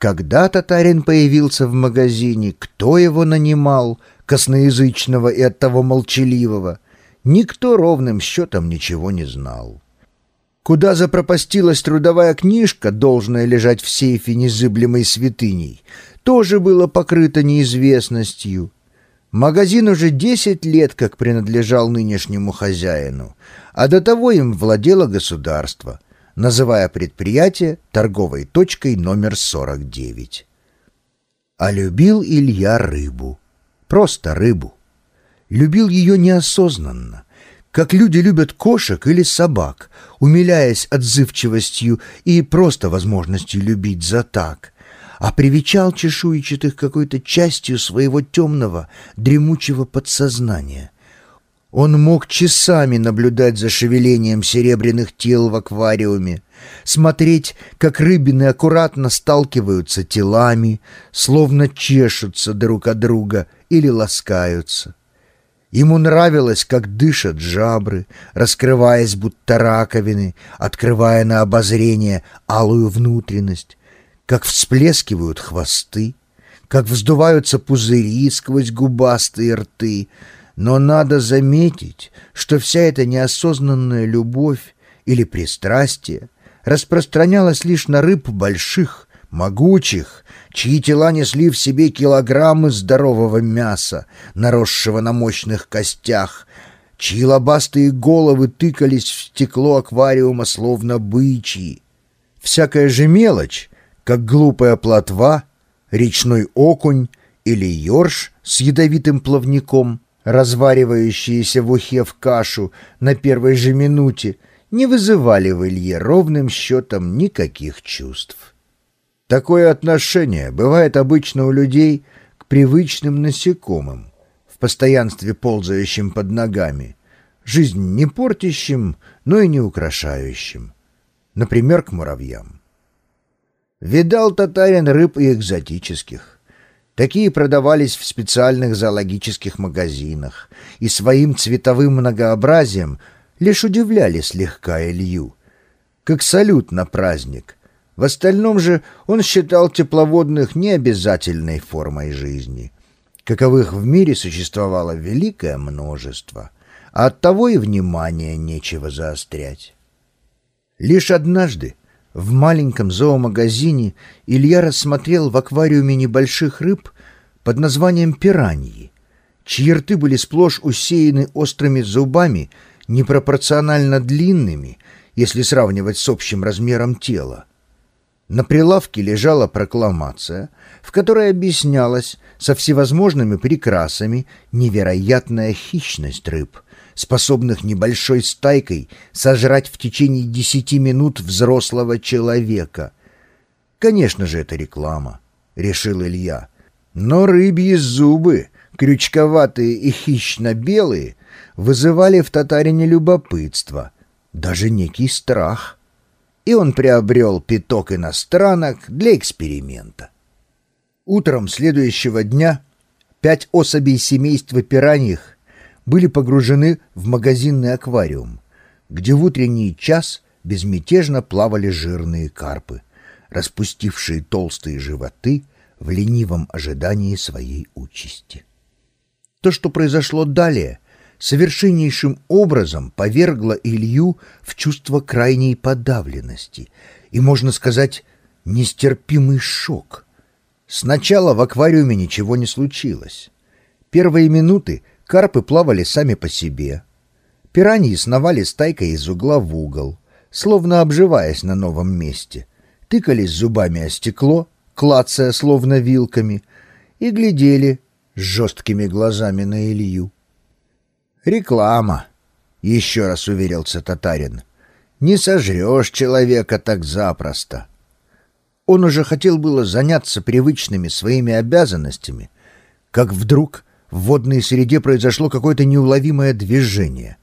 Когда татарин появился в магазине, кто его нанимал, косноязычного и оттого молчаливого, никто ровным счетом ничего не знал. Куда запропастилась трудовая книжка, должная лежать в сейфе незыблемой святыней, тоже было покрыто неизвестностью. Магазин уже десять лет как принадлежал нынешнему хозяину, а до того им владело государство, называя предприятие торговой точкой номер 49. А любил Илья рыбу. Просто рыбу. Любил ее неосознанно, как люди любят кошек или собак, умиляясь отзывчивостью и просто возможностью любить за так, а привечал чешуйчатых какой-то частью своего темного, дремучего подсознания. Он мог часами наблюдать за шевелением серебряных тел в аквариуме, смотреть, как рыбины аккуратно сталкиваются телами, словно чешутся друг от друга или ласкаются. Ему нравилось, как дышат жабры, раскрываясь будто раковины, открывая на обозрение алую внутренность, как всплескивают хвосты, как вздуваются пузыри сквозь губастые рты. Но надо заметить, что вся эта неосознанная любовь или пристрастие распространялась лишь на рыб больших, могучих, чьи тела несли в себе килограммы здорового мяса, наросшего на мощных костях, чьи лобастые головы тыкались в стекло аквариума словно бычьи. Всякая же мелочь, как глупая плотва, речной окунь или ёрш с ядовитым плавником, разваривающиеся в ухе в кашу на первой же минуте, не вызывали в Илье ровным счетом никаких чувств. Такое отношение бывает обычно у людей к привычным насекомым, в постоянстве ползающим под ногами, жизнь не портящим, но и не украшающим, например, к муравьям. Видал татарин рыб и экзотических. Такие продавались в специальных зоологических магазинах. И своим цветовым многообразием лишь удивляли слегка Илью, как салют на праздник — в остальном же он считал тепловодных необязательной формой жизни, каковых в мире существовало великое множество, а оттого и внимания нечего заострять. Лишь однажды в маленьком зоомагазине Илья рассмотрел в аквариуме небольших рыб под названием пираньи, чьи рты были сплошь усеяны острыми зубами, непропорционально длинными, если сравнивать с общим размером тела. На прилавке лежала прокламация, в которой объяснялась со всевозможными прикрасами невероятная хищность рыб, способных небольшой стайкой сожрать в течение десяти минут взрослого человека. Конечно же, это реклама, — решил Илья. Но рыбьи зубы, крючковатые и хищно-белые, вызывали в татарине любопытство, даже некий страх — и он приобрел пяток иностранок для эксперимента. Утром следующего дня пять особей семейства пираньих были погружены в магазинный аквариум, где в утренний час безмятежно плавали жирные карпы, распустившие толстые животы в ленивом ожидании своей участи. То, что произошло далее — совершеннейшим образом повергла Илью в чувство крайней подавленности и, можно сказать, нестерпимый шок. Сначала в аквариуме ничего не случилось. Первые минуты карпы плавали сами по себе. Пираньи сновали стайкой из угла в угол, словно обживаясь на новом месте, тыкались зубами о стекло, клацая словно вилками, и глядели с жесткими глазами на Илью. «Реклама», — еще раз уверился татарин. «Не сожрешь человека так запросто». Он уже хотел было заняться привычными своими обязанностями, как вдруг в водной среде произошло какое-то неуловимое движение.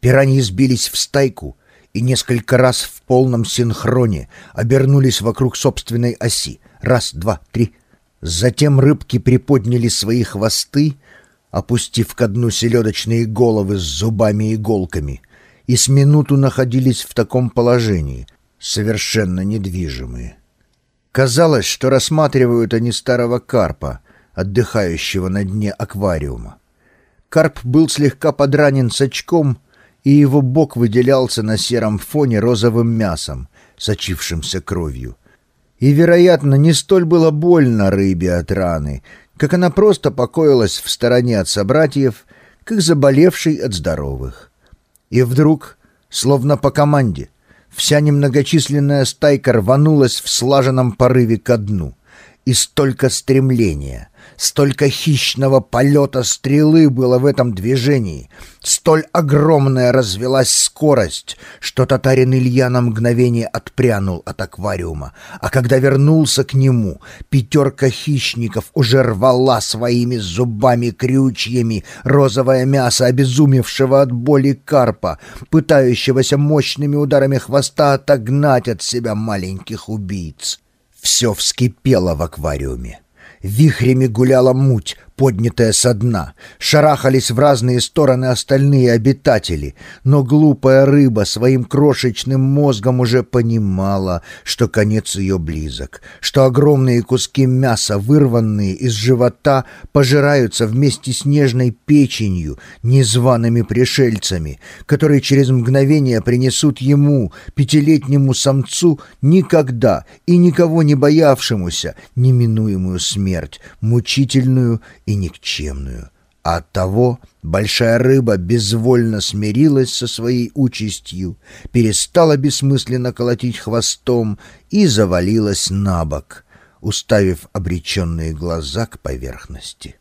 Пираньи сбились в стайку и несколько раз в полном синхроне обернулись вокруг собственной оси. Раз, два, три. Затем рыбки приподняли свои хвосты — опустив ко дну селедочные головы с зубами-иголками, и с минуту находились в таком положении, совершенно недвижимые. Казалось, что рассматривают они старого карпа, отдыхающего на дне аквариума. Карп был слегка подранен с очком, и его бок выделялся на сером фоне розовым мясом, сочившимся кровью. И, вероятно, не столь было больно рыбе от раны, как она просто покоилась в стороне от собратьев, как заболевший от здоровых. И вдруг, словно по команде, вся немногочисленная стайка рванулась в слаженном порыве ко дну. И столько стремления, Столько хищного полета стрелы было в этом движении, столь огромная развелась скорость, что татарин Илья на мгновение отпрянул от аквариума, а когда вернулся к нему, пятерка хищников уже рвала своими зубами-крючьями розовое мясо обезумевшего от боли карпа, пытающегося мощными ударами хвоста отогнать от себя маленьких убийц. Все вскипело в аквариуме. Вихрями гуляла муть, поднятая со дна. Шарахались в разные стороны остальные обитатели. Но глупая рыба своим крошечным мозгом уже понимала, что конец ее близок, что огромные куски мяса, вырванные из живота, пожираются вместе с нежной печенью, незваными пришельцами, которые через мгновение принесут ему, пятилетнему самцу, никогда и никого не боявшемуся, неминуемую смерть, мучительную и никчемную. А оттого большая рыба безвольно смирилась со своей участью, перестала бессмысленно колотить хвостом и завалилась на бок, уставив обреченные глаза к поверхности.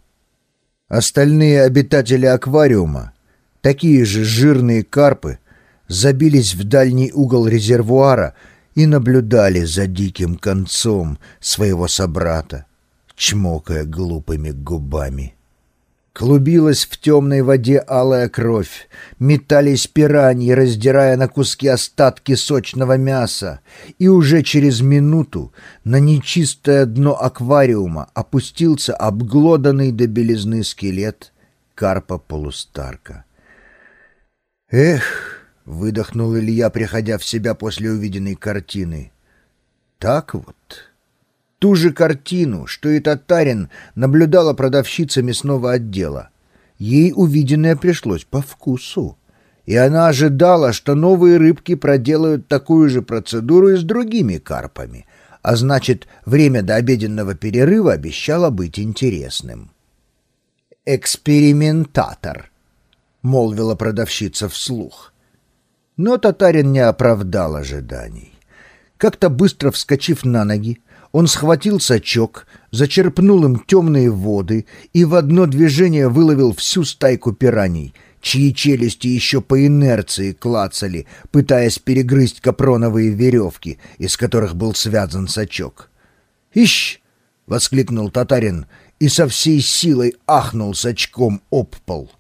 Остальные обитатели аквариума, такие же жирные карпы, забились в дальний угол резервуара и наблюдали за диким концом своего собрата, чмокая глупыми губами. Клубилась в темной воде алая кровь, метались пираньи, раздирая на куски остатки сочного мяса, и уже через минуту на нечистое дно аквариума опустился обглоданный до белизны скелет карпа-полустарка. «Эх!» — выдохнул Илья, приходя в себя после увиденной картины. «Так вот...» Ту же картину, что и татарин, наблюдала продавщица мясного отдела. Ей увиденное пришлось по вкусу. И она ожидала, что новые рыбки проделают такую же процедуру и с другими карпами, а значит, время до обеденного перерыва обещало быть интересным. «Экспериментатор», — молвила продавщица вслух. Но татарин не оправдал ожиданий. Как-то быстро вскочив на ноги, он схватил сачок, зачерпнул им темные воды и в одно движение выловил всю стайку пираний, чьи челюсти еще по инерции клацали, пытаясь перегрызть капроновые веревки, из которых был связан сачок. «Ищ!» — воскликнул татарин и со всей силой ахнул сачком об пол.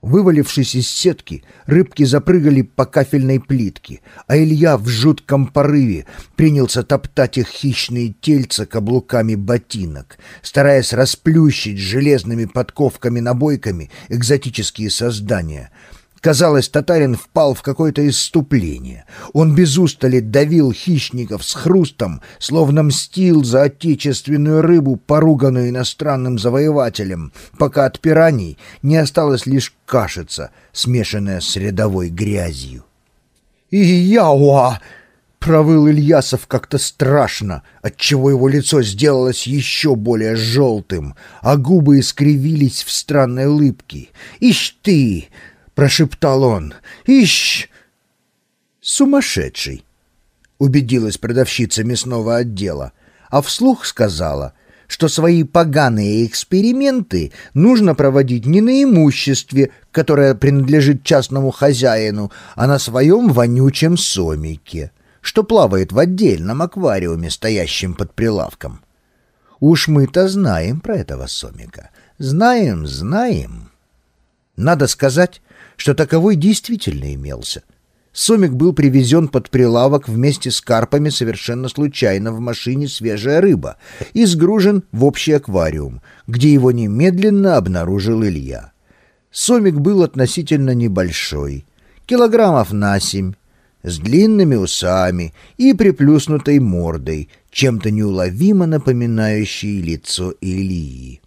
Вывалившись из сетки, рыбки запрыгали по кафельной плитке, а Илья в жутком порыве принялся топтать их хищные тельца каблуками ботинок, стараясь расплющить железными подковками-набойками экзотические создания — Казалось, татарин впал в какое-то исступление. Он без устали давил хищников с хрустом, словно мстил за отечественную рыбу, поруганную иностранным завоевателем, пока от пираний не осталось лишь кашица, смешанная с рядовой грязью. «И-яуа!» — провыл Ильясов как-то страшно, отчего его лицо сделалось еще более желтым, а губы искривились в странной улыбке. «Ишь ты!» Прошептал он. «Ищ!» «Сумасшедший!» — убедилась продавщица мясного отдела, а вслух сказала, что свои поганые эксперименты нужно проводить не на имуществе, которое принадлежит частному хозяину, а на своем вонючем сомике, что плавает в отдельном аквариуме, стоящем под прилавком. Уж мы-то знаем про этого сомика. Знаем, знаем. Надо сказать, что таковой действительно имелся. Сомик был привезен под прилавок вместе с карпами совершенно случайно в машине «Свежая рыба» и сгружен в общий аквариум, где его немедленно обнаружил Илья. Сомик был относительно небольшой, килограммов на семь, с длинными усами и приплюснутой мордой, чем-то неуловимо напоминающий лицо Илии.